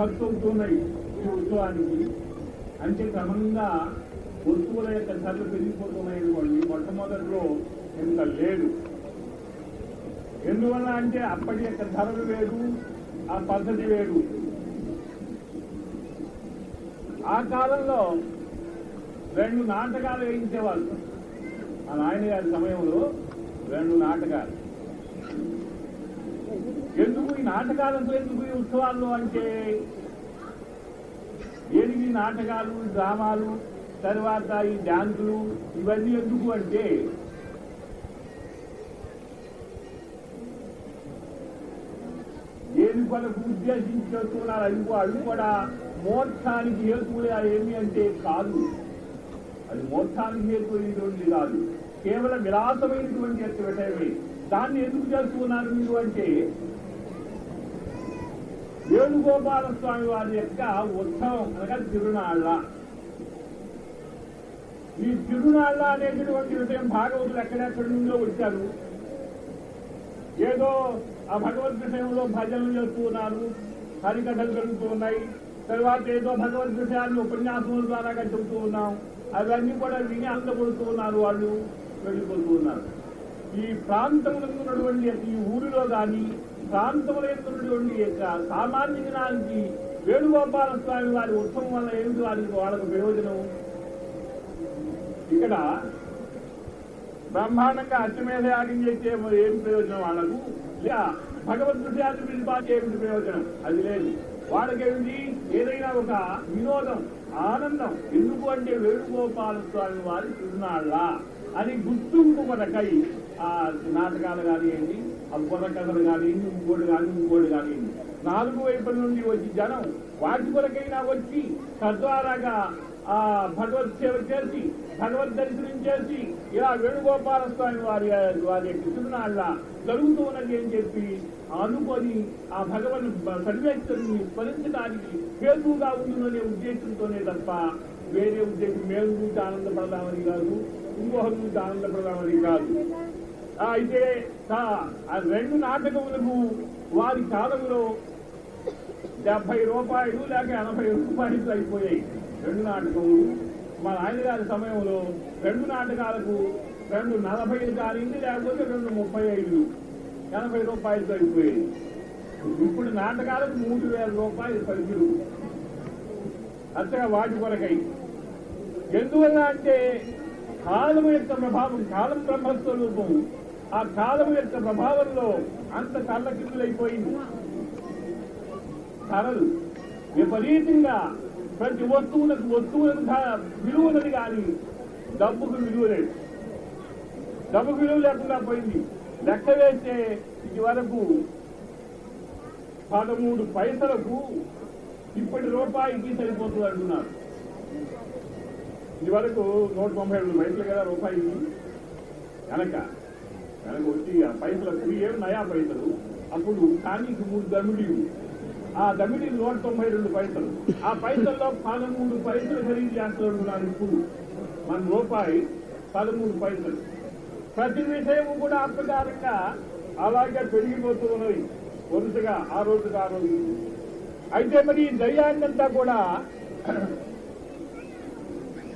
ఖర్చు అవుతున్నాయి ఈ ఉత్సవానికి అంటే క్రమంగా వస్తువుల యొక్క ధరలు పెరిగిపోతున్నాయి అనుకోండి మొట్టమొదటిలో ఇంత లేదు. ఎందువల్ల అంటే అప్పటి యొక్క ధరలు వేరు ఆ పద్ధతి వేరు. ఆ కాలంలో రెండు నాటకాలు వేయించేవాళ్ళు. ఆ నాయన గారి సమయంలో రెండు నాటకాలు. ఎందుకు ఈ నాటకాలతో ఎందుకు ఈ ఉత్సవాల్లో అంటే ఏది నాటకాలు డ్రామాలు తర్వాత ఈ డ్యాన్సులు ఇవన్నీ ఎందుకు అంటే దేని కొరకు ఉద్దేశించి చేస్తున్నారు అది వాళ్ళు కూడా మోక్షానికి హేతువులే ఏమి అంటే కాదు. అది మోక్షానికి హేతువైనటువంటి కాదు. కేవలం విలాసమైనటువంటి యొక్క విషయమే దాన్ని ఎందుకు చేస్తున్నారు మీరు అంటే వేణుగోపాల స్వామి వారి యొక్క ఉత్సవం అనగా తిరునాళ్ళ. ఈ తిరునాళ్ళ అనేటటువంటి విషయం భాగవతులు ఎక్కడెక్కడి నుండో వచ్చారు. ఏదో ఆ భగవద్ విషయంలో భజనలు చేస్తూ ఉన్నారు హరికథలు జరుగుతూ ఉన్నాయి. తర్వాత ఏదో భగవద్ విషయాన్ని ఉపన్యాసముల ద్వారా చెబుతూ ఉన్నాం. అవన్నీ కూడా విని అందపడుతూ ఉన్నారు వాళ్ళు వెళ్ళిపోతూ ఉన్నారు. ఈ ప్రాంతంలో ఉన్నటువంటి ఈ ఊరిలో కానీ ప్రాంతంలో యొక్క సామాన్య జనానికి వేణుగోపాల స్వామి వారి ఉత్సవం వల్ల ఏమిటి వారికి వాళ్ళకు ప్రయోజనం? ఇక్కడ బ్రహ్మాండంగా అశ్వమేధ యాగం చేస్తే మరి ఏం ప్రయోజనం వాళ్ళకు? లేక భగవద్ విషయాన్ని పిలిపాటే ఏమిటి ప్రయోజనం. అది లేదు. వాళ్ళకేమిటి? ఏదైనా ఒక వినోదం ఆనందం. ఎందుకు అంటే వేణుగోపాల స్వామి వారి తిరునాళ్ళ. అని గుర్తింపు కొరకై ఆ నాటకాలు కానివ్వండి ఆ బుర్ర కథలు కానీ ఇంకోటి కానీ ఇంకోటి కానీ నాలుగు వైపుల నుండి వచ్చి జనం వాటి కొరకైనా వచ్చి తద్వారాగా ఆ భగవత్ సేవ చేసి భగవద్ దర్శనం చేసి ఇలా వేణుగోపాల స్వామి వారి వారి యొక్క తిరునాళ్ళ జరుగుతూ ఉన్నది అని చెప్పి అనుకొని ఆ భగవన్ సర్వేశ్వరుని స్మరించడానికి హేతువుగా ఉందనే ఉద్దేశంతోనే తప్ప వేరే ఉద్దేశం మేము గురించి ఆనందపడదామని కాదు ఇంకొకరి గురించి ఆనందపడదామని కాదు. అయితే ఆ- రెండు నాటకములకు వారి కాలంలో డెబ్బై రూపాయలు లేక ఎనభై రూపాయలు అయిపోయాయి. రెండు నాటకములు. మా నాయనగారి సమయంలో రెండు నాటకాలకు రెండు నలభైలు కానింది లేకపోతే రెండు ముప్పై ఐదు. ఎనభై రూపాయలతో అయిపోయాయి. ఇప్పుడు నాటకాలకు మూడు వేల రూపాయలు ఖర్చులు అంతగా వాటి కొరకై. ఎందువల్ల అంటే కాలం యొక్క ప్రభావం కాలం బ్రహ్మస్వరూపం ఆ కాలం యొక్క ప్రభావంలో అంత కళ్ళకిందులైపోయింది ధరలు విపరీతంగా ప్రతి వస్తువులకు వస్తువులకు ధ- కానీ డబ్బుకు విలువ లేదు. డబ్బుకు విలువ లేకుండా పోయింది. లెక్క వేస్తే ఇది వరకు పదమూడు పైసలకు ఇప్పటి రూపాయికి సరిపోతుంది అంటున్నారు. ఇది వరకు నూట తొంభై రెండు పైసలు కదా రూపాయి వెనక వెనక వచ్చి ఆ పైసలు ఏం ఏమి నయా పైసలు? అప్పుడు కానీకి మూడు దమిడీలు ఆ దమిడి నూట తొంభై రెండు పైసలు. ఆ పైసల్లో పదమూడు పైసలు ఖరీదు చేస్తున్నారు ఇప్పుడు. మన రూపాయి పదమూడు పైసలు. ప్రతి విషయము కూడా ఆ అలాగే పెరిగిపోతూ ఉన్నది. వరుసగా ఆ రోజుగా ఆ రోజు. అయితే మరి ఈ దయ్యాన్నంతా కూడా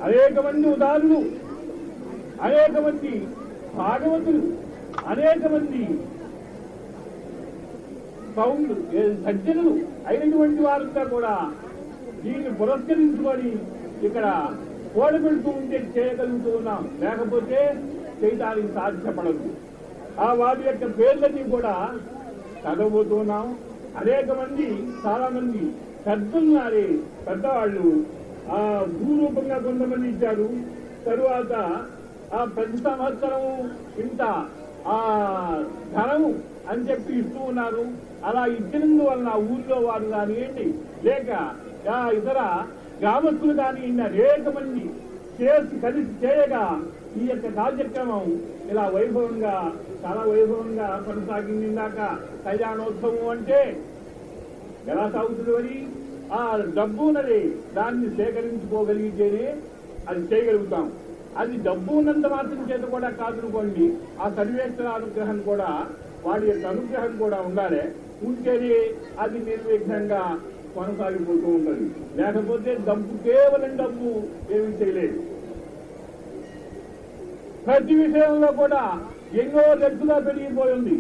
అనేక మంది ఉదారులు అనేక మంది భాగవతులు అనేక మంది సౌండ్ సజ్జనులు అయినటువంటి వారంతా కూడా దీన్ని పురస్కరించుకొని ఇక్కడ ఓడబెడుతూ ఉంటే చేయగలుగుతూ ఉన్నాం. లేకపోతే చేయడానికి సాధ్యపడదు. ఆ వారి యొక్క పేర్లన్నీ కూడా చదవబోతున్నాం. అనేక మంది చాలా మంది పెద్దలున్నారే పెద్దవాళ్ళు. ఆ భూరూపంగా కొంతమంది ఇచ్చారు. తరువాత ఆ ప్రతి సంవత్సరం ఇంత ఆ ధనము అని చెప్పి ఇస్తూ ఉన్నారు. అలా ఇచ్చినందువల్ల ఊర్లో వారు కానివ్వండి లేక ఆ ఇతర గ్రామస్తులు కానివ్వండి అనేక మంది చేసి కలిసి చేయగా ఈ యొక్క కార్యక్రమం ఇలా వైభవంగా చాలా వైభవంగా కొనసాగింది ఇందాక. కళ్యాణోత్సవం అంటే ఎలా సాగుతుంది అని ఆ డబ్బు ఉన్నది దాన్ని సేకరించుకోగలిగితేనే అది చేయగలుగుతాం. అది డబ్బు ఉన్నంత మాత్రం చేత కూడా కాదనుకోండి ఆ సర్వేశ్వర అనుగ్రహం కూడా వాడి యొక్క అనుగ్రహం కూడా ఉండాలి. ఉంటేనే అది నిర్విఘ్నంగా కొనసాగిపోతూ ఉంటుంది. లేకపోతే డబ్బు కేవలం డబ్బు ఏమి చేయలేదు. ప్రతి విషయంలో కూడా ఎన్నో రెట్టుగా పెరిగిపోయింది.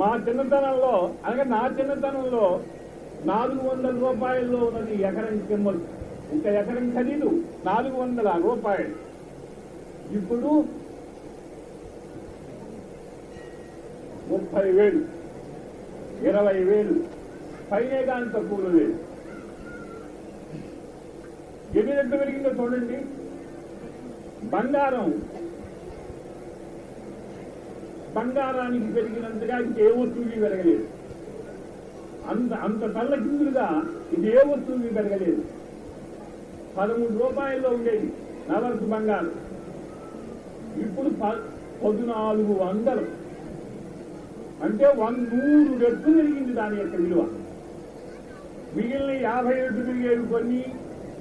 మా చిన్నతనంలో అనగా నా చిన్నతనంలో నాలుగు వందల రూపాయల్లో ఉన్నది ఎకరం కిమ్మలు ఇంకా ఎకరం ఖరీదు నాలుగు వందల రూపాయలు. ఇప్పుడు ముప్పై వేలు ఇరవై వేలు పైనే కానీ తక్కువ లేదు. ఎన్ని రెట్లు పెరిగిందో చూడండి. బంగారం బంగారానికి పెరిగినంతగా ఇంకే వస్తువుకి పెరగలేదు. అంత అంత తల్ల కిందులుగా ఇది ఏ వస్తువుకి పెరగలేదు. పదమూడు రూపాయల్లో ఉండేది నవరసు బంగారం. ఇప్పుడు ప- పద్నాలుగు వందలు. అంటే వన్ నూరు రెట్లు పెరిగింది దాని యొక్క విలువ. మిగిలిన యాభై రెట్లు పెరిగేవి కొన్ని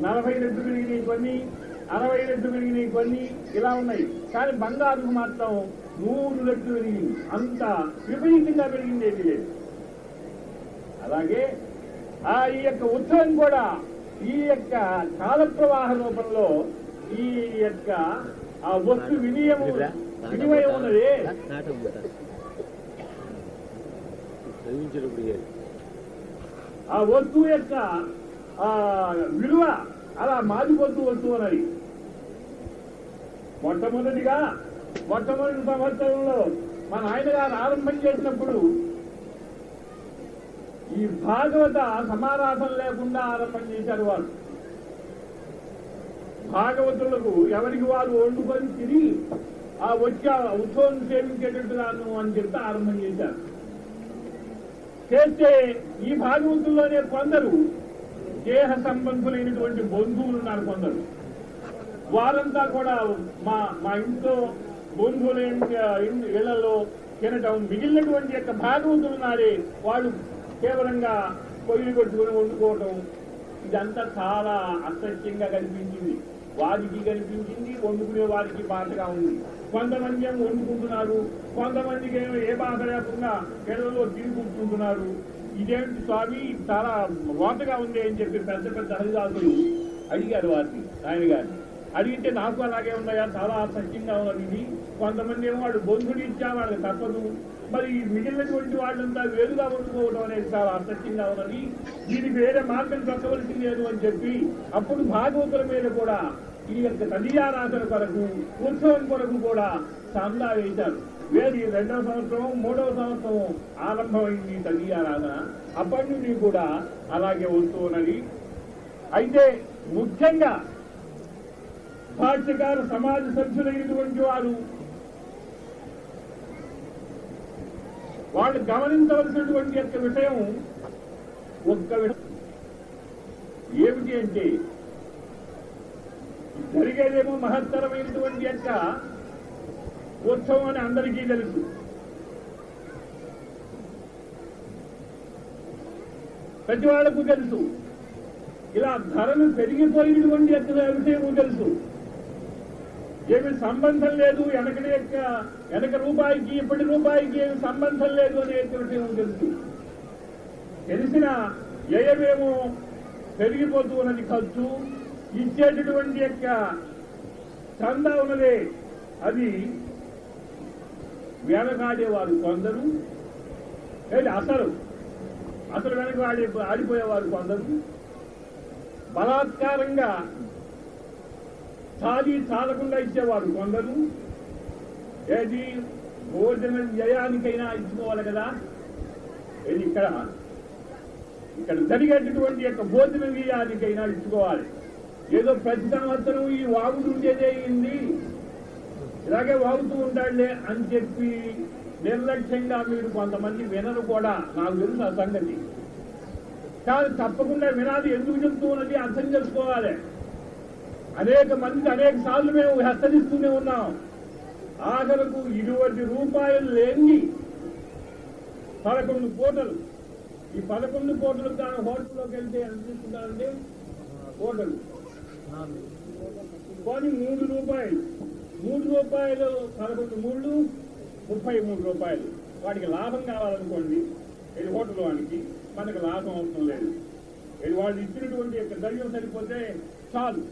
నలభై రెట్లు పెరిగినవి కొన్ని అరవై రెట్లు పెరిగినవి కొన్ని ఇలా ఉన్నాయి. కానీ బంగారుకు మాత్రం నూరు రెట్లు పెరిగింది. అంత విపరీతంగా పెరిగింది ఏది లేదు. అలాగే ఆ ఈ యొక్క ఉత్సవం కూడా ఈ యొక్క కాల ప్రవాహ రూపంలో ఈ యొక్క ఆ వస్తు వినియము వినిమయం ఉన్నది. ఆ వస్తువు యొక్క ఆ విలువ అలా మారిపోతూ వస్తూ ఉన్నది. మొట్టమొదటిగా మొట్టమొదటి సంవత్సరంలో మన ఆయన గారు ఆరంభం చేసినప్పుడు ఈ భాగవత సమారాధన లేకుండా ఆరంభం చేశారు వారు. భాగవతులకు ఎవరికి వారు వండుకొని తిరిగి ఆ వచ్చే ఆ ఉత్సవం సేవించేటట్టుగాను అని చెప్తే ఆరంభం చేశారు. చేస్తే ఈ భాగవతుల్లోనే కొందరు దేహ సంబంధులైనటువంటి బంధువులు ఉన్నారు కొందరు. వారంతా కూడా మా మా ఇంట్లో బంధువుల ఇళ్ళలో తినటం మిగిలినటువంటి యొక్క భాగవతులు ఉన్నారే వాళ్ళు కేవలంగా పొయ్యిలు కొట్టుకుని వండుకోవటం ఇదంతా చాలా అసత్యంగా కనిపించింది. వారికి కనిపించింది వండుకునే వారికి బాధగా ఉంది. కొంతమంది ఏమో వండుకుంటున్నారు కొంతమందికి ఏమో ఏ బాధ లేకుండా పిల్లల్లో తిని కూర్చుంటున్నారు ఇదేంటి స్వామి చాలా రోతగా ఉంది అని చెప్పి పెద్ద పెద్ద హరిదాసులు అడిగారు వారిని ఆయన గారిని అడిగితే నాకు అలాగే ఉన్నాయా? చాలా అసహ్యంగా ఉన్నది ఇది. కొంతమంది ఏమో వాడు బంధువులు ఇచ్చా వాళ్ళకి తప్పదు. మరి ఈ మిగిలినటువంటి వాళ్ళంతా వేరుగా వండుకోవడం అనేది చాలా అసహ్యంగా ఉన్నది. దీనికి వేరే మార్గం చెప్పవలసి లేదు అని చెప్పి అప్పుడు భాగవతుల మీద కూడా ఈ యొక్క తదియారాధన కొరకు ఉత్సవం కొరకు కూడా చందా వేశారు. వేది రెండవ సంవత్సరం మూడవ సంవత్సరం ఆరంభమైంది ఈ తదియారాధన అప్పటి నుండి కూడా అలాగే వస్తూ ఉన్నది. అయితే ముఖ్యంగా భాష్యకార సమాజ సభ్యులైనటువంటి వారు వాళ్ళు గమనించవలసినటువంటి యొక్క విషయం ఒక్క విషయం. ఏమిటి అంటే జరిగేదేమో మహత్తరమైనటువంటి యొక్క ఉత్సవం అని అందరికీ తెలుసు. ప్రతి వాళ్ళకు తెలుసు. ఇలా ధరలు పెరిగిపోయినటువంటి యొక్క విషయము తెలుసు. ఏమి సంబంధం లేదు వెనకటి యొక్క వెనక రూపాయికి ఇప్పటి రూపాయికి ఏమి సంబంధం లేదు అనేటువంటి యొక్క తెలుసు తెలిసిన వ్యయమేమో పెరిగిపోతూ ఉన్నది ఖర్చు ఇచ్చేటటువంటి యొక్క చందా ఉన్నదే. అది వెనకాడేవారు కొందరు లేదు అసలు అసలు వెనక ఆడి ఆడిపోయేవారు కొందరు. బలాత్కారంగా చాలి చాలకుండా ఇచ్చేవారు కొందరు. ఏది భోజన వ్యయానికైనా ఇచ్చుకోవాలి కదా. ఏది ఇక్కడ? ఇక్కడ జరిగేటటువంటి యొక్క భోజన వ్యయానికైనా ఇచ్చుకోవాలి. ఏదో ప్రతి సంవత్సరం ఈ వాగుడు ఉండేదే ఇలాగే వాగుతూ ఉంటాడులే అని చెప్పి నిర్లక్ష్యంగా మీరు కొంతమంది వినరు కూడా. నాకు తెలుసు ఆ సంగతి. కాదు తప్పకుండా వినాలి. ఎందుకు చెప్తూ ఉన్నది అర్థం చేసుకోవాలి. అనేక మంది అనేక సార్లు మేము హెచ్చరిస్తూనే ఉన్నాం. ఆఖరకు ఇటువంటి రూపాయలు లేని పదకొండు కోటలు. ఈ పదకొండు కోటలు కానీ హోటల్లోకి వెళ్తే ఎంత తీసుకుంటారండి కోటలు. కానీ మూడు రూపాయలు. మూడు రూపాయలు పదకొండు మూడు ముప్పై మూడు రూపాయలు. వాటికి లాభం కావాలనుకోండి ఇది హోటల్ వాడికి. మనకి లాభం అవసరం లేదు. ఇది వాళ్ళు ఇచ్చినటువంటి యొక్క ద్రవ్యం సరిపోతే చాలు.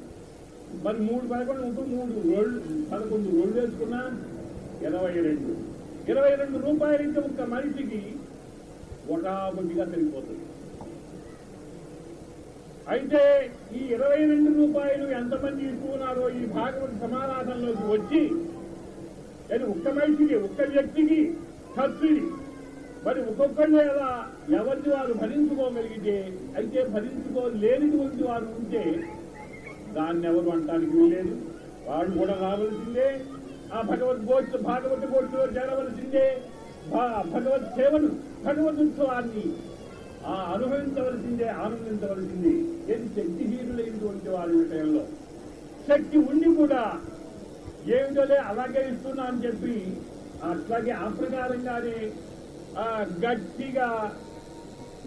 మరి మూడు పదకొండు ముప్పై మూడు రోడ్లు పదకొండు రోడ్లు వేసుకున్నా? ఇరవై రెండు. ఇరవై రెండు రూపాయలు ఇచ్చే ఒక మనిషికి ఒకటిగా బొద్దిగా అయితే ఈ ఇరవై రెండు రూపాయలు ఎంతమంది ఇస్తున్నారో ఈ భాగవత సమాధానంలోకి వచ్చి అది ఒక్క మనిషికి ఒక్క వ్యక్తికి ఖర్చుది మరి ఒక్కొక్కళ్ళు ఎలా ఎవరిని వారు భరించుకోగలిగితే అయితే భరించుకోలేనిటువంటి వారు ఉంటే దాన్ని ఎవరు అంటానికి వీలేదు వాళ్ళు కూడా రావలసిందే. ఆ భగవద్ గోచ భాగవత గోష్ఠిలో చేరవలసిందే. భగవత్ సేవను భగవదోత్సవాన్ని ఆ అనుభవించవలసిందే ఆనందించవలసిందే. ఏది శక్తిహీనులైనటువంటి వారి విషయంలో శక్తి ఉండి కూడా ఏమిటోలే అలాగే ఇస్తున్నా అని చెప్పి అట్లాగే ఆ ప్రకారంగానే గట్టిగా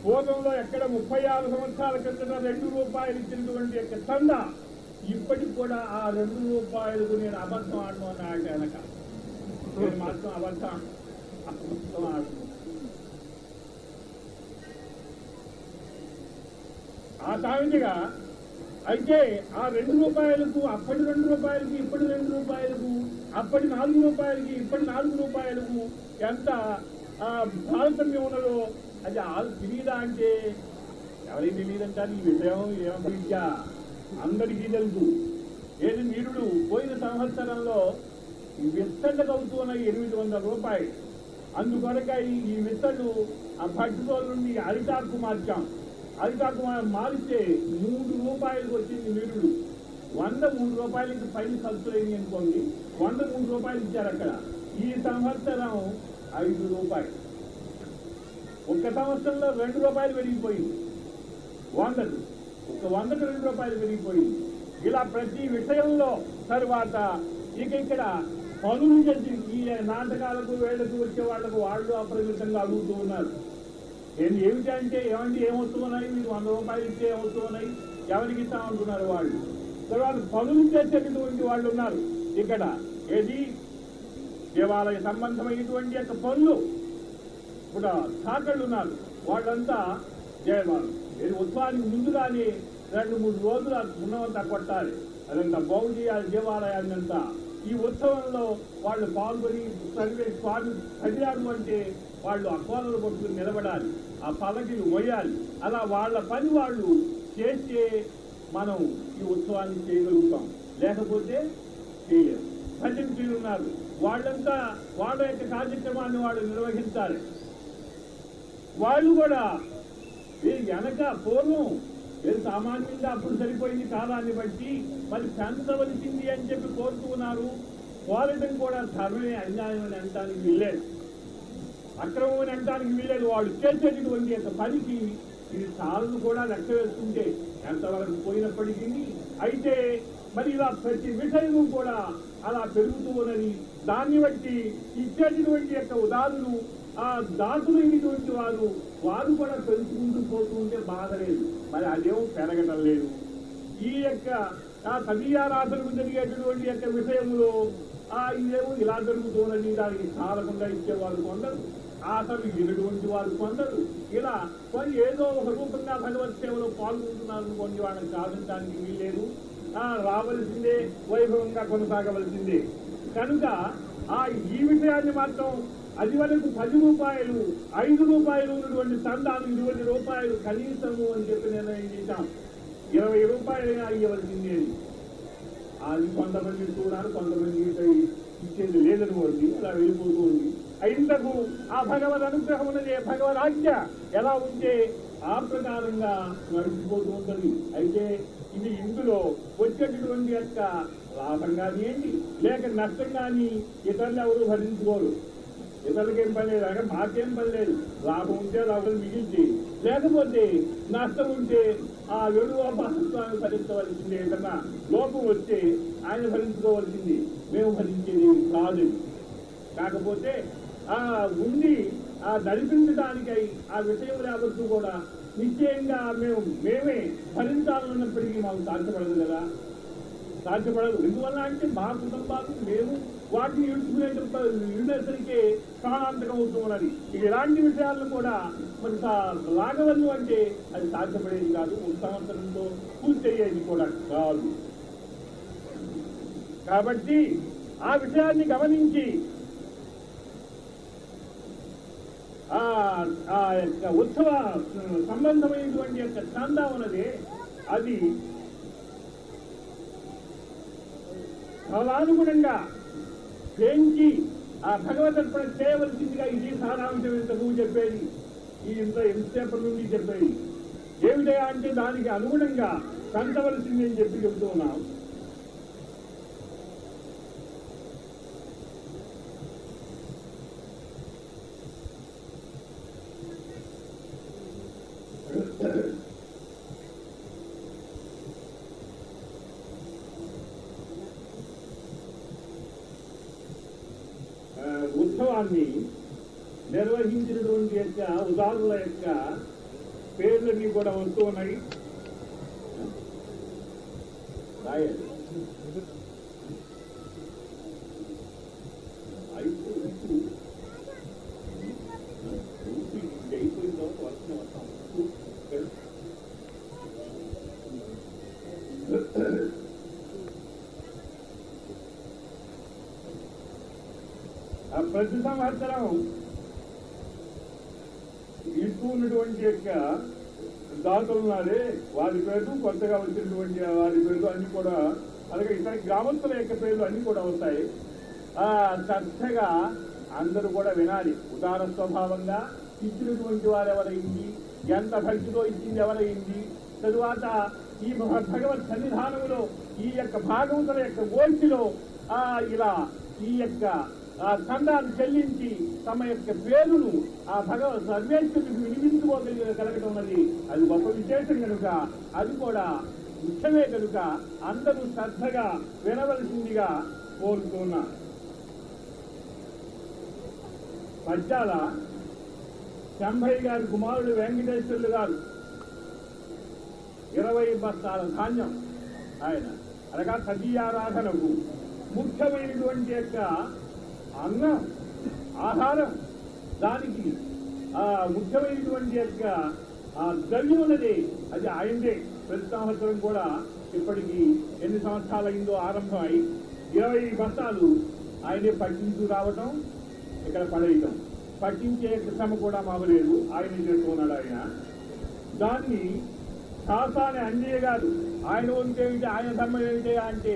పూర్వంలో ఎక్కడ ముప్పై ఆరు సంవత్సరాల క్రితం రెండు రూపాయలు ఇచ్చినటువంటి యొక్క చందా ఇప్పటికి కూడా ఆ రెండు రూపాయలకు నేను అబద్ధం ఆడను అని ఆట వెనక. నేను మాత్రం అబద్ధం అబద్ధం ఆడను. ఆ సామెతగా అయితే ఆ రెండు రూపాయలకు అప్పటి రెండు రూపాయలకి ఇప్పటి రెండు రూపాయలకు అప్పటి నాలుగు రూపాయలకి ఇప్పటి నాలుగు రూపాయలకు ఎంత భారతమ్యం ఉన్నదో అది ఆలు తెలియదా అంటే? ఎవరికి తెలియదంటారు ఈ విషయం ఏమో అందరికీ తెలుసు. ఏది నిరుడు పోయిన సంవత్సరంలో ఈ విత్తళ్ళకు అవుతున్న ఎనిమిది వందల రూపాయలు. అందుకొరకై ఈ విత్తలు ఆ పట్టుకోల నుండి అరిటాకు మార్చాం. అరిటాకు మా- మారిస్తే మూడు రూపాయలకు వచ్చింది నిరుడు. వంద మూడు రూపాయలకి పైన ఖర్చులైంది అనుకోండి. వంద మూడు రూపాయలు ఇచ్చారు అక్కడ. ఈ సంవత్సరం ఐదు రూపాయలు. ఒక్క సంవత్సరంలో రెండు రూపాయలు పెరిగిపోయింది. వందలు ఒక వందకు రెండు రూపాయలు పెరిగిపోయింది. ఇలా ప్రతి విషయంలో తర్వాత ఇక ఇక్కడ పనులు చేసి ఈ నాటకాలకు వేళకు వచ్చే వాళ్ళకు వాళ్ళు అప్రమితంగా అడుగుతూ ఉన్నారు. నేను ఏమిటి అంటే ఏమంటే ఏమవుతున్నాయి మీకు వంద రూపాయలు ఇస్తే ఏమవుతున్నాయి ఎవరికి ఇస్తామంటున్నారు వాళ్ళు? తర్వాత పనులు చేసేటటువంటి వాళ్ళు ఉన్నారు. ఇక్కడ ఏది? దేవాలయ సంబంధమైనటువంటి యొక్క పనులు ఇప్పుడు సాకళ్ళు ఉన్నారు. వాళ్ళంతా దేవాలయం నేను ఉత్సవానికి ముందుగానే రెండు మూడు రోజులు ఉన్నవంతా కొట్టాలి. అదంతా బాగు చేయాలి దేవాలయాన్ని అంతా. ఈ ఉత్సవంలో వాళ్ళు పాల్గొని సర్వే స్వామి కళ్యాణం అంటే వాళ్ళు అక్వాలను కొట్టుకుని నిలబడాలి. ఆ పల్లకిలు మొయ్యాలి. అలా వాళ్ళ పని వాళ్ళు చేస్తే మనం ఈ ఉత్సవాన్ని చేయగలుగుతాం. లేకపోతే చేయలేము భజంతులు ఉన్నారు. వాళ్ళంతా వాళ్ళ యొక్క కార్యక్రమాన్ని వాళ్ళు నిర్వహించాలి వాళ్ళు కూడా ఈ వెనక పూర్వం వీళ్ళు సామాన్యంగా అప్పుడు సరిపోయింది కాలాన్ని బట్టి మరి పెంచవలసింది అని చెప్పి కోరుతున్నారు కోరటం కూడా ధర్మమే అన్యాయం అని అనడానికి వీల్లేదు. అక్రమం అని అనడానికి వీల్లేదు. వాళ్ళు చేసేటటువంటి అంత పనికి ఇది సాలను కూడా లెక్క వేసుకుంటే ఎంతవరకు పోయినప్పటికీ అయితే మరి ఇలా ప్రతి విషయము కూడా అలా పెరుగుతూ ఉన్నది. దాన్ని బట్టి ఇచ్చేటటువంటి యొక్క ఉదాహరణలు ఆ దాసులైనటువంటి వారు వారు కూడా పెంచుకుంటూ పోతూ ఉంటే బాధ లేదు. మరి అదేమో పెరగటం లేదు. ఈ యొక్క ఆ తదీయారాధనకు జరిగేటటువంటి యొక్క విషయంలో ఆ ఇదేమో ఇలా జరుగుతుందని దానికి చాలకుండా ఇచ్చేవారు కొందరు అతను ఇటువంటి వారు కొందరు. ఇలా కొన్ని ఏదో ఒక రూపంగా భగవత్ సేవలో పాల్గొంటున్నారు కొన్ని వాళ్ళని సాధించడానికి వీల్లేదు. ఆ రావలసిందే వైభవంగా కొనసాగవలసిందే. కనుక ఆ ఈ విషయాన్ని మాత్రం అది వరకు పది రూపాయలు ఐదు రూపాయలు ఉన్నటువంటి చందాలు ఇరవై రూపాయలు కనీసము అని చెప్పి నిర్ణయం చేశాం. ఇరవై రూపాయలైనా అయ్యవలసింది అని అది కొంతమంది చూడాలి కొంతమంది ఇచ్చేది లేదని అలా వెళ్ళిపోతూ ఉంది. ఇంతకు ఆ భగవద్ అనుగ్రహం ఉన్నది భగవద్ ఆజ్ఞ ఎలా ఉంటే ఆ ప్రకారంగా నడిచిపోతూ ఉంటుంది. అయితే ఇది ఇందులో వచ్చేటటువంటి యొక్క లాభం ఏంటి? లేక నష్టం కానీ ఇతరులు ఎవరు భరించుకోరు. ఇతరులకేం పని లేదు అంటే మాకేం పని లేదు. లాభం ఉంటే లాభం మిగిల్చి లేకపోతే నష్టం ఉంటే ఆ వెడువ భాగస్వామి భరించవలసింది ఏదన్నా లోపం వస్తే ఆయన భరించుకోవాల్సింది. మేము భరించేది కాదు. కాకపోతే ఆ ఉండి ఆ నడిపించడానికై ఆ విషయం రావచ్చు కూడా నిశ్చయంగా మేము మేమే భరించాలన్నప్పటికీ మాకు సాధ్యపడదు కదా. సాధ్యపడదు. ఎందువల్ల అంటే మా కుటుంబాలు మేము వాటిని విడుదలసరికి ప్రాణాంతకం అవుతున్నది ఇక ఇలాంటి విషయాలను కూడా మరి సా- లాగవద్దు అంటే అది సాధ్యపడేది కాదు. ఒక పూర్తి అయ్యేది కూడా కాదు. కాబట్టి ఆ విషయాన్ని గమనించి ఆ ఆ యొక్క ఉత్సవ సంబంధమైనటువంటి యొక్క చందా ఉన్నది అది కాలానుగుణంగా పెంచి ఆ భగవదర్పణ చేయవలసిందిగా ఇది సారాంశం ఇంతకు చెప్పేది. ఈ ఇంత ఎంతసేపటి నుండి చెప్పేది. ఏమిటయా అంటే దానికి అనుగుణంగా కంటవలసింది అని చెప్పి చెబుతూ ఉన్నాం ఆ, ఉత్సవాన్ని నిర్వహించినటువంటి యొక్క ఉదాహరణల యొక్క పేర్లన్నీ కూడా వస్తూ ఉన్నాయి. ప్రతి సంవత్సరం ఇది అయిపోయిన తర్వాత వర్షం వస్తాం. ఆ ప్రతి సంవత్సరం ఇస్తూ ప్రత్యేకంగా దాతలు ఉన్నారే వారి పేరు కొత్తగా వచ్చినటువంటి వారి పేర్లు అన్ని కూడా అలాగే ఇతర గ్రామస్తుల యొక్క పేర్లు అన్ని కూడా వస్తాయి. ఆ చక్కగా అందరూ కూడా వినాలి. ఉదార స్వభావంగా ఇచ్చినటువంటి వారు ఎవరైంది? ఎంత భక్తితో ఇచ్చింది ఎవరైంది? తరువాత ఈ భగవత్ సన్నిధానంలో ఈ యొక్క భాగవతుల యొక్క గోష్ఠిలో ఆ ఇలా ఈ యొక్క ఆ ఖండాన్ని చెల్లించి తమ యొక్క పేరును ఆ భగవ సర్వేశ్వరుడికి వినిపించుకోగలిగే కలగడం ఉన్నది. అది గొప్ప విశేషం కనుక. అది కూడా ముఖ్యమే కనుక అందరూ శ్రద్ధగా వినవలసిందిగా కోరుతున్నా. పద్యాల శంభయ్య గారి కుమారుడు వెంకటేశ్వర్లు గారు. ఇరవై బస్తాల ధాన్యం ఆయన. అనగా సతీయారాధనకు ముఖ్యమైనటువంటి యొక్క అన్న ఆహారం. దానికి ఆ ముఖ్యమైనటువంటి యొక్క ఆ ద్రవ్యం ఉన్నది అది ఆయనదే. ప్రతి సంవత్సరం కూడా ఇప్పటికి ఎన్ని సంవత్సరాలు అయిందో ఆరంభమై ఇరవై బస్తాలు ఆయనే పట్టించు రావటం ఇక్కడ పడేయటం. పట్టించే శ్రమ కూడా మామలేదు ఆయన చేస్తున్నాడు ఆయన? దాన్ని శాసాని అంజయ్య గారు ఆయన ఉంటే ఆయన ధర్మం ఏమిటి అంటే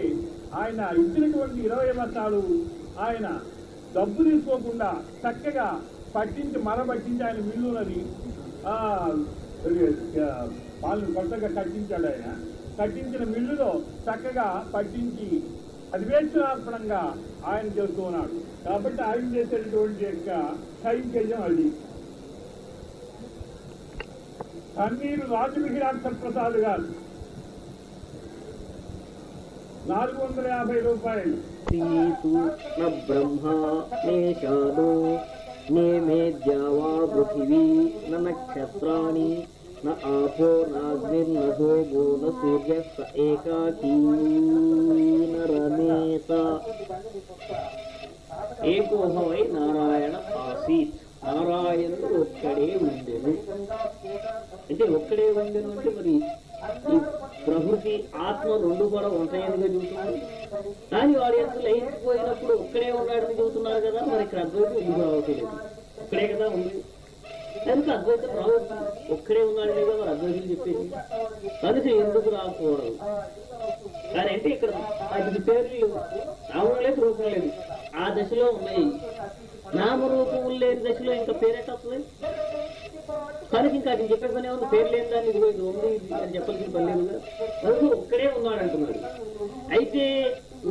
ఆయన ఇచ్చినటువంటి ఇరవై బస్తాలు ఆయన డబ్బు తీసుకోకుండా చక్కగా పట్టించి మరబట్టించి ఆయన మిల్లులని ఆ, కొత్తగా కట్టించాడు ఆయన. కట్టించిన మిల్లులో చక్కగా పట్టించి అది ఆయన చేస్తూ ఉన్నాడు. కాబట్టి ఆయన చేసేటటువంటి యొక్క కైంకర్యం అది. కన్నీరు రాజమిహిరాక్ష ప్రసాద్ గారు నాలుగు వందల యాభై రూపాయలు న బ్రహ్మ నే శాదో నే మేధ్యావా పృథివీ న నక్షత్రాణి న ఆపో నాగ్నిర్న భోగో న సూర్య స ఏకాకీ న రమేత ఏకో వై నారాయణ ఆసీత్ నారాయణుడు ఒక్కడే ఉండెను అంటే ఒక్కడే ఉండెను అంటే మరి ప్రకృతి ఆత్మ రెండు కూడా ఉంటాయనిగా చూస్తున్నారు కానీ వాడి ఎంత లయించిపోయినప్పుడు ఒక్కడే ఉన్నాడని చెబుతున్నారు కదా మరి ఇక్కడ అద్వైతం ఎందుకు రావట్లేదు ఒక్కడే. కదా ఉంది. కనుక అద్వైతం రావచ్చు ఒక్కడే ఉన్నాడని కదా మరి అద్వైతం చెప్పేది. కనుక ఎందుకు రాకపోవడం కానీ అంటే ఇక్కడ అది పేర్లు రావడం లేదు రూపం లేదు. ఆ దశలో ఉన్నాయి. నామరూపములు లేని దశలో ఇంకా పేరెట్ వస్తుంది కనుక ఇంకా అది చెప్పే పని పేరు లేని దాన్ని ఇది ఉంది అని చెప్పాల్సిన పని లేదు అందుకు ఒక్కడే ఉన్నాడు అంటున్నాడు. అయితే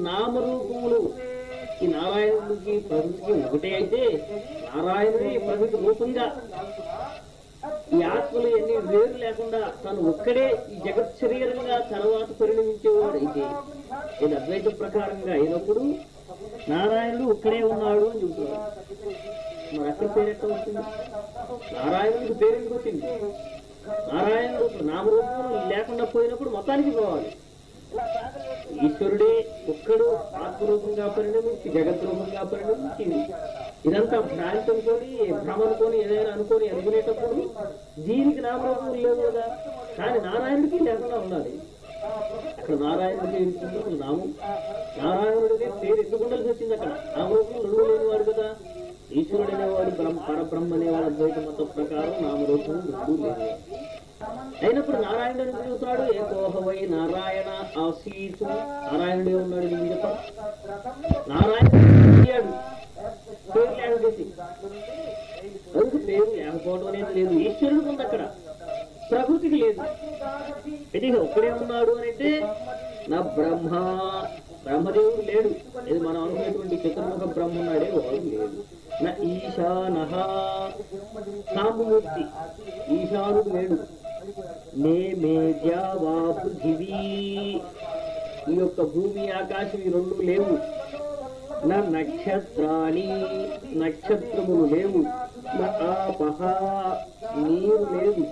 నామరూపములు ఈ నారాయణుడికి ప్రకృతికి ఒకటే అయితే నారాయణుడి ప్రకృతి రూపంగా. ఈ ఆత్మలు ఎన్ని వేరు లేకుండా తను ఒక్కడే ఈ జగత్ శరీరంగా తర్వాత పరిణమించేవాడు అయితే. ఇది అద్వైత ప్రకారంగా అయినప్పుడు నారాయణుడు ఒక్కడే ఉన్నాడు అని చెబుతున్నాడు. మరి అక్కడ పేరు ఎట్లా వచ్చింది. నారాయణుడికి పేరు ఎందుకు వచ్చింది నారాయణుడు నామరూపం లేకుండా పోయినప్పుడు మొత్తానికి పోవాలి. ఈశ్వరుడే ఒక్కడు ఆత్మరూపంగా పరిణమించి జగద్రూపంగా పరిణమించింది ఇదంతా భ్రాంతి అనుకొని ఏదైనా అనుకొని అనుకునేటప్పుడు దీనికి నామరూపం లేవు కదా. కానీ నారాయణుడికి లేకుండా ఉండాలి. అక్కడ నారాయణుడికి పేరు నామం. నారాయణుడికి పేరు ఎందుకు ఉండాల్సి వచ్చింది అక్కడ. నామరూపం రెండు లేనివాడు కదా. ఈశ్వరుడు అనేవాడు బ్రహ్మ పరబ్రహ్మ అనేవాడు అద్వైత మత ప్రకారం నామరూపం రెండు అయినప్పుడు నారాయణుడు ఎందుకు చూస్తున్నాడు ఏకోహవై నారాయణ ఆసీతు. నారాయణుడే ఉన్నాడు నేను చెప్ప. నారాయణుడు పేరు లేకపోతే. అందుకు పేరు లేకపోవడం అనేది లేదు. ఈశ్వరుడికి ఉంది అక్కడ. ప్రకృతికి లేదు. అయితే ఒక్కడే ఉన్నాడు అని అంటే నా బ్రహ్మ. బ్రహ్మదేవుడు లేడు. ఇది మనం అనుకునేటువంటి చతుర్ముఖ బ్రహ్మ ఉన్నాడే వాడు లేదు న ఈశానహ సాంబమూర్తి ఈశానుడు లేడు. నే మేధ్యా వా పృథివీ. ఈ యొక్క భూమి ఆకాశం ఈ రెండు లేవు. నా నక్షత్రాణి నక్షత్రములు లేవు. నా ఆపహ నీరు లేదు.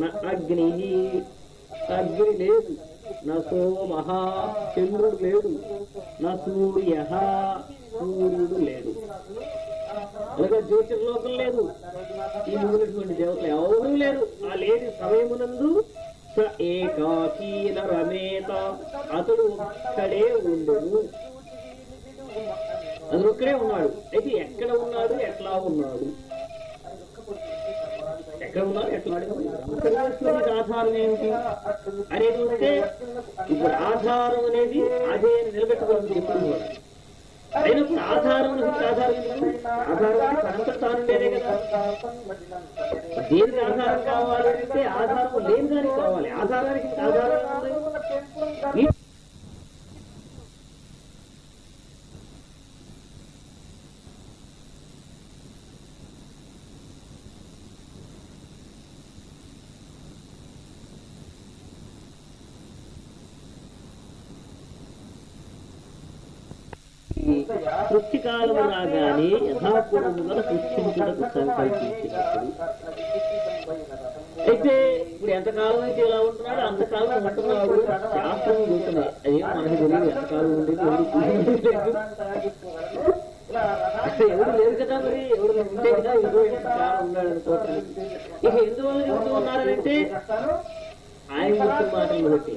నా అగ్ని అగ్ని లేదు. నా సోమహ చంద్రుడు లేడు. నా సూర్య సూర్యుడు లేడు. అలాగే జ్యోతిర్లోకం లేదు. ఈ మిగిలినటువంటి దేవతలు ఎవరూ లేరు. ఆ లేని సమయమునందు స ఏకాకీన రమేత అతడు ఒక్కడే ఉండడు అతడు ఒక్కడే ఉన్నాడు. అయితే ఎక్కడ ఉన్నాడు? ఎట్లా ఉన్నాడు? ఎక్కడ ఉన్నాడు? ఎట్లా ఆధారం ఏమిటి? అనేది వస్తే ఇప్పుడు ఆధారం అనేది అదే నిలబెట్టుకోవాలని చెప్తున్నాడు అయినప్పుడు ఆధారం ఆధారం ఎందుకు? ఆధారం తాను ఉండేదే కదా దేనికి ఆధారం కావాలి అంటే ఆధారం లేని దానికి కావాలి ఆధారానికి ఆధారం ఉంది. ఈ సృష్టి కాలము రాగానే యథాపూర్వముగా సృష్టించుటకు సంకల్పించినప్పుడు అయితే ఇప్పుడు ఎంతకాలం అయితే ఇలా ఉంటున్నాడు? అంతకాలం ఉంటున్నాడు. శాస్త్రం చూస్తున్నాయి అదే మనకి తెలియదు ఎంతకాలం ఉండేది ఎవరు తెలియదు. అసలు ఎవరు లేరు కదా మరి? ఎవరు ఉంటే కదా ఏదో ఎంతకాలం ఉన్నాడు అనుకోవట్లేదు ఇక ఎందువల్ల చెబుతూ ఉన్నారంటే ఆయన చెప్పిన మాటలను బట్టి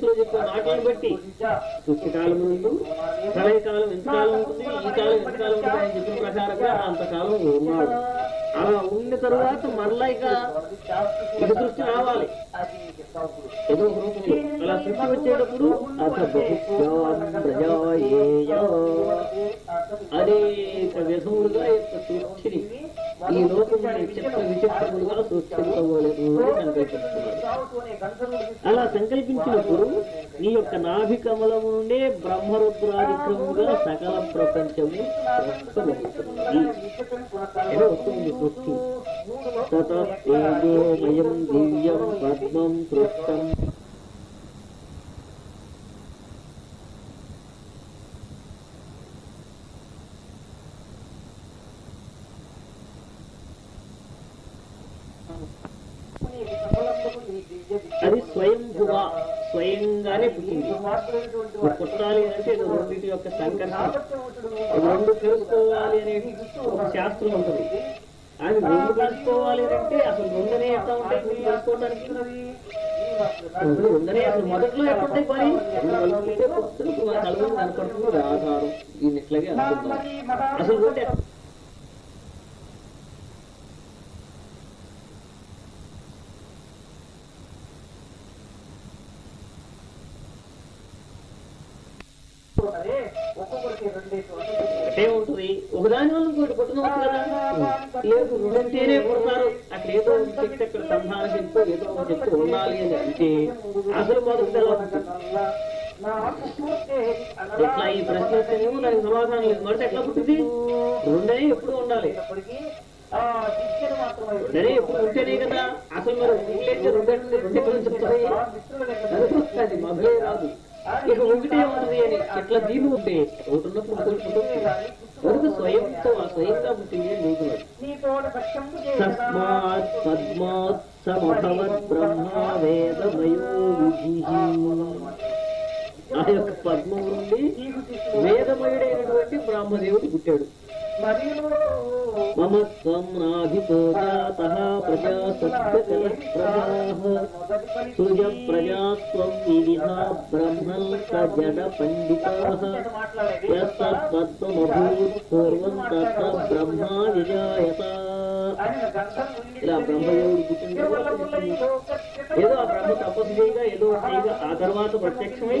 భగవద్గీతలో చెప్పిన మాటలను బట్టి సృష్టికాలం ముందు ప్రళయకాలం ఎంతకాలం ఉంటుంది ఈ కాలం ఎంతకాలం ఉంటుంది అని చెప్పిన ప్రకారంగా అంతకాలం ఉన్నాడు అలా ఉన్న తర్వాత మరలా ఇక ఇక సృష్టి రావాలి. ఏదో ఒక రూపంలో అలా సృష్టి వచ్చేటప్పుడు అత బహుశ్యాం ప్రజాయేయ అనేక విధములుగా యొక్క సృష్టిని ఈ లోకముని చిత్త విచిత్రములుగా సృష్టించవలేదు అని సంకల్పిస్తున్నాడు అలా సంకల్పించినప్పుడు నీ యొక్క నాభి కమలము నుండే బ్రహ్మరుద్రాధిక్రముగా సకల ప్రపంచము సృష్టమవుతున్నది వస్తుంది సృష్టి? తతేజోమయం దివ్యం పద్మం సృష్టం పుస్తకాలు అంటే రెండింటి యొక్క సంకర్షణ రెండు తెలుసుకోవాలి అనేది ఒక శాస్త్రం ఉంటుంది కానీ రెండు తెలుసుకోవాలి అంటే అసలు రెండనే ఎట్లా ఉంటాయి మీరు తెలుసుకోవడానికి రెండు అసలు మొదట్లో ఎట్లుంటాయి పని కలుగుతుంది అనుకుంటుంది పుస్తకం ఇది ఆధారం దీన్ని ఇట్లాగే అనుకుంటాం అసలు రెండు ఎట్లా ఒకటే ఉంటుంది ఒకదాని కూడా ఇంకోటి పుట్టనవచ్చు కదా లేదు రెండంటేనే పుడతారు అక్కడ ఏదో ఒక శక్తి అక్కడ సంధాన శక్తి ఏదో ఒక శక్తి ఉండాలి అని అంటే అసలు మొదటి ఎలా ఇట్లా ఈ ప్రశ్న వస్తేనేమో దానికి సమాధానం లేదు మొదట ఎట్లా పుట్టింది రెండే ఎప్పుడు ఉండాలి రెండే ఎప్పుడు ఉంటేనే కదా అసలు మరి ఉండేది రెండే రెండు ఎక్కడ నుంచి అది వస్తుంది రాదు ఇక ఒకటి ఉన్నది అని అట్లా దీని ఉంటే ఒకటి ఉన్నప్పుడు ఇంకోటి స్వయంతో స్వయంగా పుట్టింది తస్మాత్ పద్మాత్ సమభవత్ బ్రహ్మ వేదమయో ఆ యొక్క పద్మం నుండి వేదమయుడైనటువంటి బ్రహ్మదేవుడు పుట్టాడు. మమ త్వం నాభితో జాతః ప్రజా సత్యకల ప్రజాః సృజ ప్రజా త్వం వివిధా బ్రహ్మం సజడ పండితాః యస్తద్పద్మమభూత్ పూర్వం తత్ర బ్రహ్మా విజాయత ఇలా బ్రహ్మదేవుడు పుట్టిన తర్వాత ఏదో ఆ బ్రహ్మ తపస్సు చేయగా ఏదో ఒకటి చేయగా ఆ తర్వాత ప్రత్యక్షమై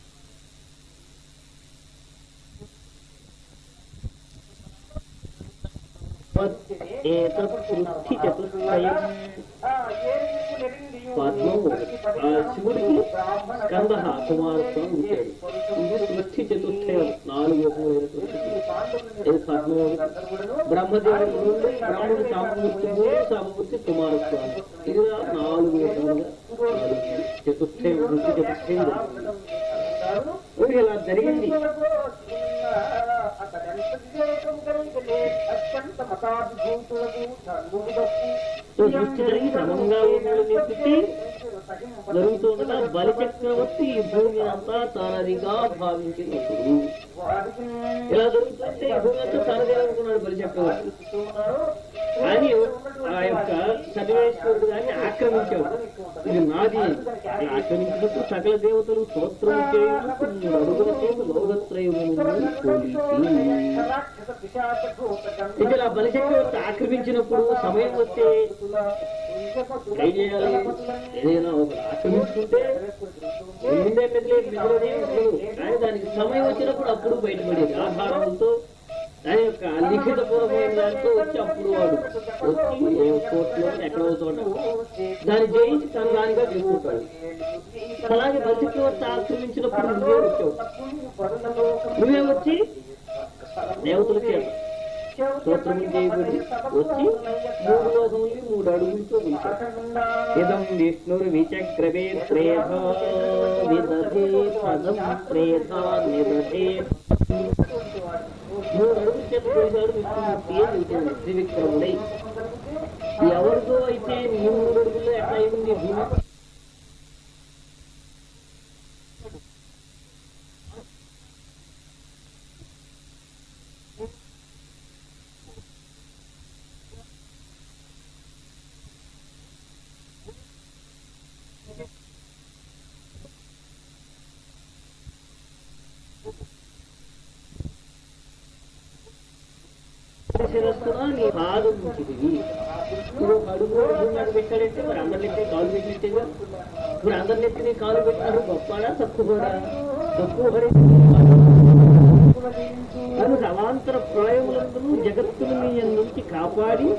వృద్ధి చతుష్టయం పద్మము ఆ శివుడికి స్కంద కుమారత్వం పుట్టాడు ఇది సృష్టి చతుష్టయం నాలుగు రకమైనటువంటి ఇది పద్మము బ్రహ్మదేవుడి నుండి బ్రహ్మడు సామమూర్తి మూడు సామమూర్తి కుమారత్వం ఇది నాలుగు రకములుగా నాలుగు చతుష్టయం వృత్తి చతుష్టయం జరిగింది. ఇలా జరిగింది సృష్టి జరిగి క్రమంగా ఊపిరి పుట్టి జరుగుతుండగా బలి చక్రవర్తి ఈ భూమి అంతా తనదిగా భావించినప్పుడు ఇలా జరుగుతుంటే ఈ భూమి అంతా తనదే అనుకున్నాడు బలి చక్రవర్తి కానీ ఆ యొక్క సర్వేశ్వరుడు దాన్ని ఆక్రమించాడు ఇది నాది. అని. ఆక్రమించినప్పుడు సకల దేవతలు స్తోత్రం చేయుటకు అడుగుల చేత లోకత్రయమును పోలీసి ఇక ఇలా బలిచక్రవర్తి ఆక్రమించినప్పుడు సమయం వస్తే ఏం చేయాలి? ఏదైనా ఒక ఆక్రమించుకుంటే ముందే మెదిలే మెదలనే కానీ దానికి సమయం వచ్చినప్పుడు అప్పుడు బయటపడేది. ఆధారంతో దాని యొక్క లిఖిత పూర్వమైన దాంతో వచ్చి అప్పుడు వాడు వచ్చి కోర్టులో ఎక్కడో చోట దాన్ని జయించి తన దానిగా చేసుకుంటాడు. అలాగే బలిచక్రవర్తి ఆక్రమించినప్పుడు నువ్వే వచ్చావు. నువ్వే వచ్చి దేవతల చేత స్తోత్రము చేయబడి వచ్చి మూడు లోకముల్ని మూడు అడుగులతో పిలిచాడు ఇదం విష్ణుర్ విచక్రవే త్రేధ విదధే పదం త్రేధ నిదధే మూడు అడుగుల చేత పిలిచాడు విష్ణుమూర్తి అని త్రివిక్రముడై. ఎవరితో అయితే మూడు అడుగుల్లో ఎట్లా అయింది? భూమి అందరికీ బాగా పాదం ఇప్పుడు ఒక అడుగు అడుగున్నాడు పెట్టాడంటే మరి అందరి నెత్తి కాలు పెట్టినట్టేగా ఇప్పుడు అందరి నెత్తి కాలు పెట్టినారు గొప్పడా తక్కువరా తక్కువ అను రవాంతర ప్రళయములందు జగత్తును మీ నుంచి కాపాడి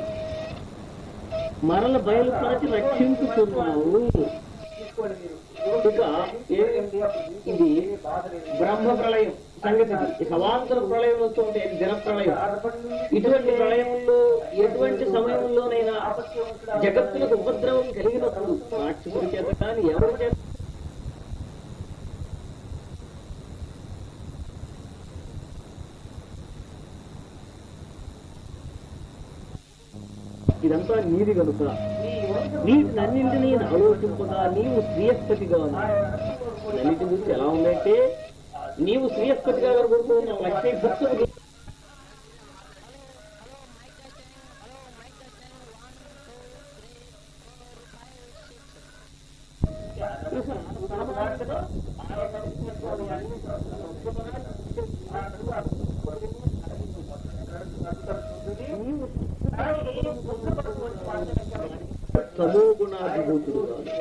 మరల బయలుపరచి రక్షించుతున్నావు ఇక ఇది బ్రహ్మ ప్రళయం. సంగతి ఇది. ఈ సమాంతర ప్రళయం వస్తుంటే జన ప్రళయం ఇటువంటి ప్రళయంలో ఎటువంటి సమయంలోనైనా జగత్తులకు ఉపద్రవం కలిగినప్పుడు రాక్షసుడి చేత కానీ ఎవరి చేత ఇదంతా నీది కనుక. వీటినన్నింటినీ ఆలోచింపగా నీవు శ్రీయస్పతిగా అన్నింటి గురించి ఎలా ఉందంటే నీవు శ్రీయస్పతిగా కనబడుతున్న లక్ష్మీ భక్తుడు తమో గుణాభిభూతుడు కాదు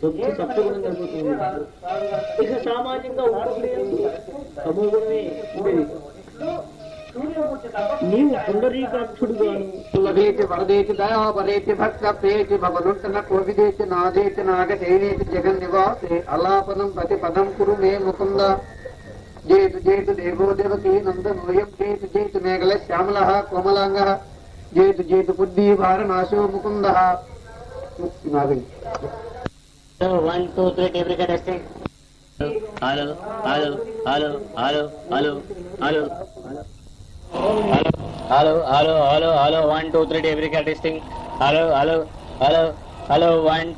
సొత్తు సత్వగుణం కనబడుతుంది ఇక సామాన్యంగా ఇంకొకటి తమో గుణమే ఉండేది నీవు పుండరీకాక్షుడుగాను. వరదేతి దయాపరేతి భక్త ప్రేతి భవనుంటన కోవిదేతి నాదేతి నాగసేనేతి జగన్ నివాసే అలాపనం ప్రతి పదం కురు మే ముకుంద. జేతు జేతు దేవో దేవకీ నందనోయం జేతు జేతు మేఘల శ్యామల కోమలాంగ. జేతు జేతు బుద్ధి భారనాశో Mukunda. One two three testing hello hello hello hello hello hello hello hello hello hello one two three temperature testing hello hello hello hello one